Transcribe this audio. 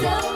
myself